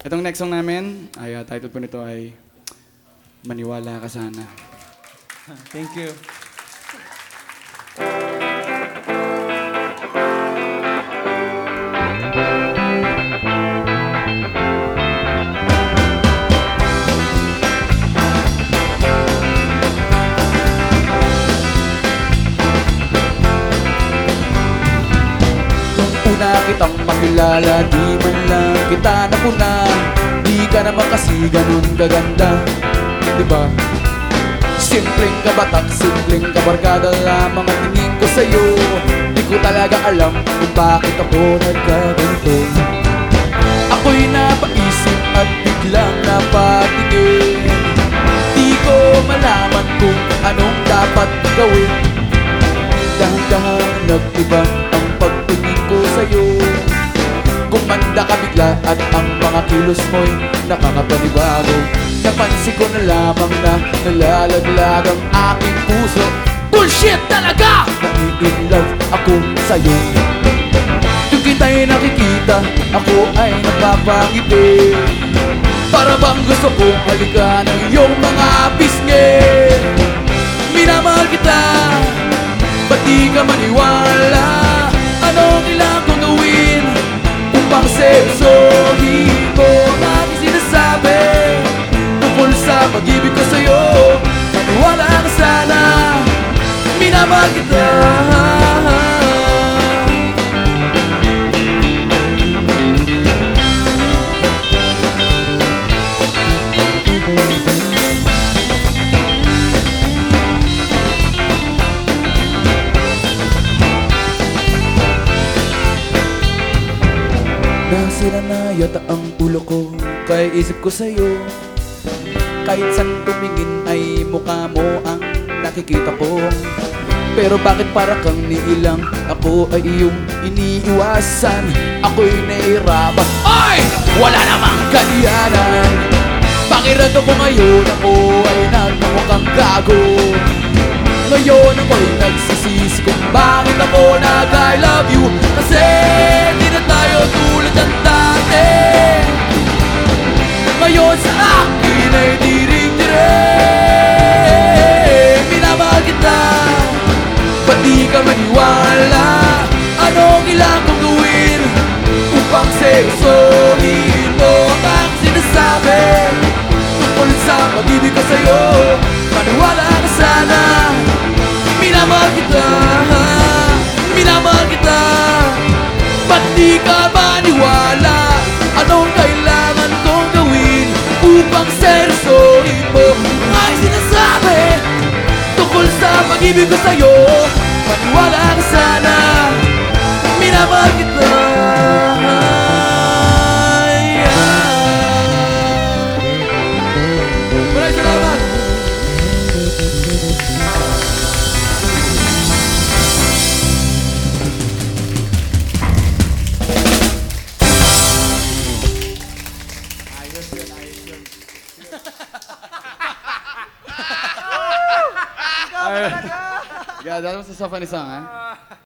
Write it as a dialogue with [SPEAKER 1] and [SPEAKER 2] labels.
[SPEAKER 1] Itong next song namin, ay ah, title po nito ay Maniwala Ka Sana.
[SPEAKER 2] Thank you.
[SPEAKER 1] Nung una kitang makilala, di man lang kita napuna Di ka naman kasi ganun kaganda, di ba? Simpleng kabatak, simpleng kabarkada lamang ang tingin ko sa'yo. Di ko talaga alam kung bakit ako nagkaganito Ako'y napaisip at biglang napatingin Di ko malaman kung anong dapat gawin. Dahan-dahan nag-iba ang Kumanda ka bigla at ang mga kilos mo'y nakakapanibago. Napansin ko na lamang na nalalaglag ang aking puso. Bullshit talaga! Nai-in-love ako sa'yo. Yung kita'y nakikita, ako ay napapangiti Para bang gusto kong halikan ang iyong mga pisngi Minamahal kita Ba't di ka maniwala? Anong kailangan seryosohin ang aking sinasabi? Tungkol sa pag-ibig ko sa'yo Maniwala ka sana. Minamahal kita Nasira na yata ang ulo ko. Kaya isip ko sa'yo Kahit saan tumingin ay mukha mo ang nakikita ko. Pero bakit para kang niilang Ako ay iyong iniiwasan? Ako'y nahihirapan. Ay! Wala namang kaliyanan Pakiramdam ko ngayon Ako ay nagpamukhang gago. Ngayon ako'y nagsisisi kung bakit ako nag I love you. Kasi tulad ng sa akin ay diring-diring Minamahal kita Ba't di ka maniwala? Anong kailangan kong gawin Upang seryosohin pag-ibig ko sa'yo Maniwala ka sana. Minamahal kita Gadaram sa sa fanisan, ha?